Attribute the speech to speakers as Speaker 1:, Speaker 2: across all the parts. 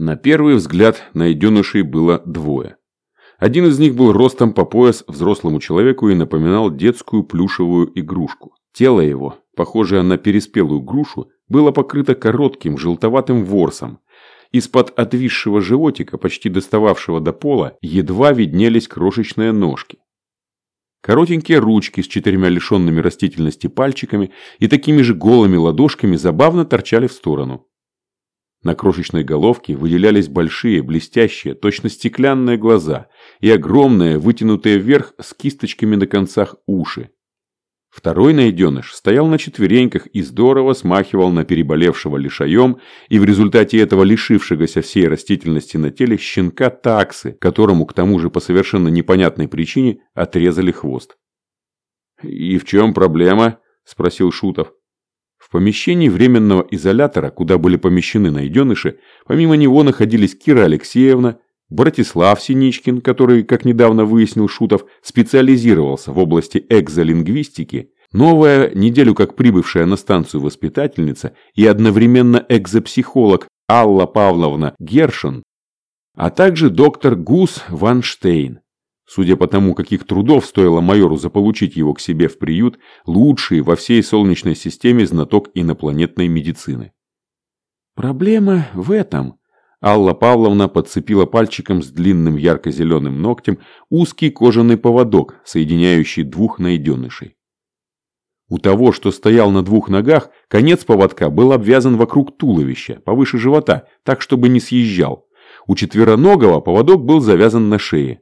Speaker 1: На первый взгляд найденышей было двое. Один из них был ростом по пояс взрослому человеку и напоминал детскую плюшевую игрушку. Тело его, похожее на переспелую грушу, было покрыто коротким желтоватым ворсом. Из-под отвисшего животика, почти достававшего до пола, едва виднелись крошечные ножки. Коротенькие ручки с четырьмя лишенными растительности пальчиками и такими же голыми ладошками забавно торчали в сторону. На крошечной головке выделялись большие, блестящие, точно стеклянные глаза и огромные, вытянутые вверх с кисточками на концах уши. Второй найденыш стоял на четвереньках и здорово смахивал на переболевшего лишаем и в результате этого лишившегося всей растительности на теле щенка таксы, которому к тому же по совершенно непонятной причине отрезали хвост. «И в чем проблема?» – спросил Шутов. В помещении временного изолятора, куда были помещены найденыши, помимо него находились Кира Алексеевна, Братислав Синичкин, который, как недавно выяснил Шутов, специализировался в области экзолингвистики, новая, неделю как прибывшая на станцию воспитательница и одновременно экзопсихолог Алла Павловна Гершин, а также доктор Гус Ванштейн. Судя по тому, каких трудов стоило майору заполучить его к себе в приют, лучший во всей Солнечной системе знаток инопланетной медицины. Проблема в этом. Алла Павловна подцепила пальчиком с длинным ярко-зеленым ногтем узкий кожаный поводок, соединяющий двух найденышей. У того, что стоял на двух ногах, конец поводка был обвязан вокруг туловища, повыше живота, так, чтобы не съезжал. У четвероногого поводок был завязан на шее.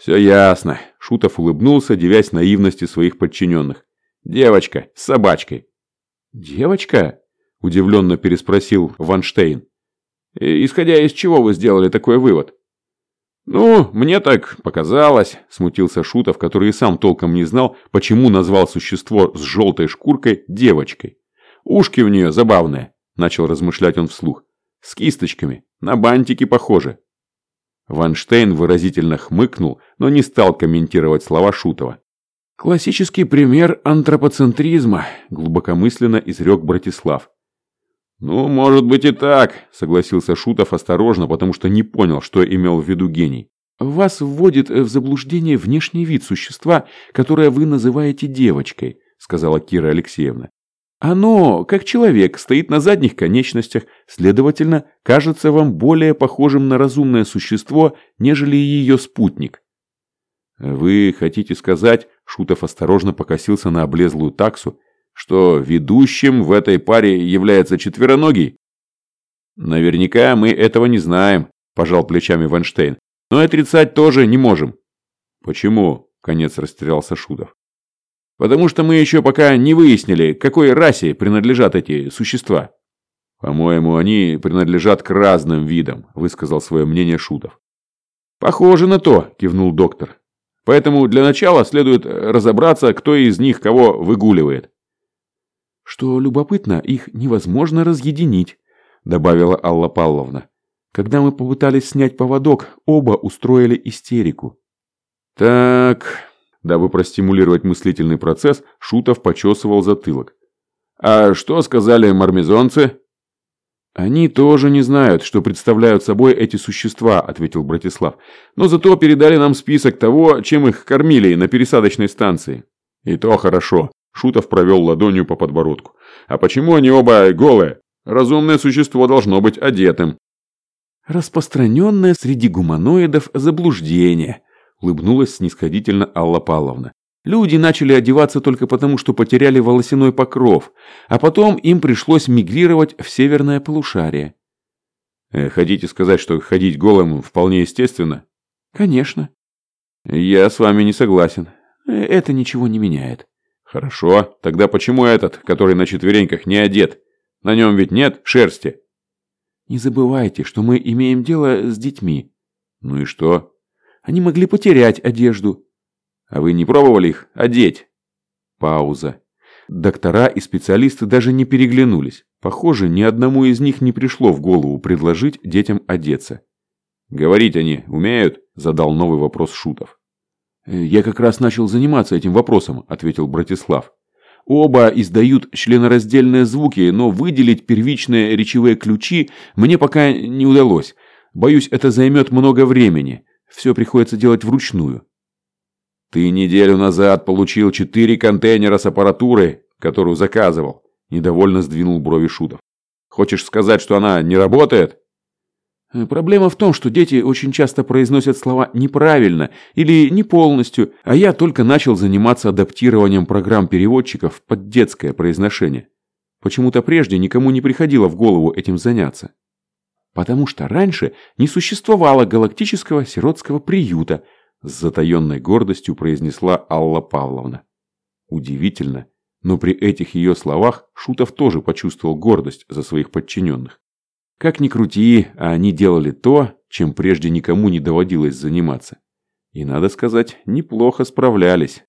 Speaker 1: «Все ясно», – Шутов улыбнулся, девясь наивности своих подчиненных. «Девочка с собачкой». «Девочка?» – удивленно переспросил Ванштейн. «Исходя из чего вы сделали такой вывод?» «Ну, мне так показалось», – смутился Шутов, который и сам толком не знал, почему назвал существо с желтой шкуркой девочкой. «Ушки у нее забавные», – начал размышлять он вслух. «С кисточками, на бантики похоже». Ванштейн выразительно хмыкнул, но не стал комментировать слова Шутова. «Классический пример антропоцентризма», – глубокомысленно изрек Братислав. «Ну, может быть и так», – согласился Шутов осторожно, потому что не понял, что имел в виду гений. «Вас вводит в заблуждение внешний вид существа, которое вы называете девочкой», – сказала Кира Алексеевна. Оно, как человек, стоит на задних конечностях, следовательно, кажется вам более похожим на разумное существо, нежели ее спутник. Вы хотите сказать, Шутов осторожно покосился на облезлую таксу, что ведущим в этой паре является четвероногий? Наверняка мы этого не знаем, пожал плечами Ванштейн, но и отрицать тоже не можем. Почему? Конец растерялся Шутов. Потому что мы еще пока не выяснили, какой расе принадлежат эти существа. По-моему, они принадлежат к разным видам, высказал свое мнение Шутов. Похоже на то, кивнул доктор. Поэтому для начала следует разобраться, кто из них кого выгуливает. Что любопытно, их невозможно разъединить, добавила Алла Павловна. Когда мы попытались снять поводок, оба устроили истерику. Так, Дабы простимулировать мыслительный процесс, Шутов почесывал затылок. «А что сказали мармезонцы?» «Они тоже не знают, что представляют собой эти существа», – ответил Братислав. «Но зато передали нам список того, чем их кормили на пересадочной станции». «И то хорошо», – Шутов провел ладонью по подбородку. «А почему они оба голые? Разумное существо должно быть одетым». «Распространенное среди гуманоидов заблуждение», улыбнулась снисходительно Алла Павловна. Люди начали одеваться только потому, что потеряли волосяной покров, а потом им пришлось мигрировать в северное полушарие. Э, хотите сказать, что ходить голым вполне естественно? Конечно. Я с вами не согласен. Э, это ничего не меняет. Хорошо, тогда почему этот, который на четвереньках, не одет? На нем ведь нет шерсти. Не забывайте, что мы имеем дело с детьми. Ну и что? Они могли потерять одежду. А вы не пробовали их одеть? Пауза. Доктора и специалисты даже не переглянулись. Похоже, ни одному из них не пришло в голову предложить детям одеться. «Говорить они умеют?» – задал новый вопрос Шутов. «Я как раз начал заниматься этим вопросом», – ответил Братислав. Оба издают членораздельные звуки, но выделить первичные речевые ключи мне пока не удалось. Боюсь, это займет много времени. Все приходится делать вручную. Ты неделю назад получил четыре контейнера с аппаратурой, которую заказывал. Недовольно сдвинул брови Шутов. Хочешь сказать, что она не работает? Э, проблема в том, что дети очень часто произносят слова неправильно или не полностью, а я только начал заниматься адаптированием программ переводчиков под детское произношение. Почему-то прежде никому не приходило в голову этим заняться. Потому что раньше не существовало галактического сиротского приюта, с затаенной гордостью произнесла Алла Павловна. Удивительно, но при этих ее словах Шутов тоже почувствовал гордость за своих подчиненных. Как ни крути, а они делали то, чем прежде никому не доводилось заниматься. И, надо сказать, неплохо справлялись.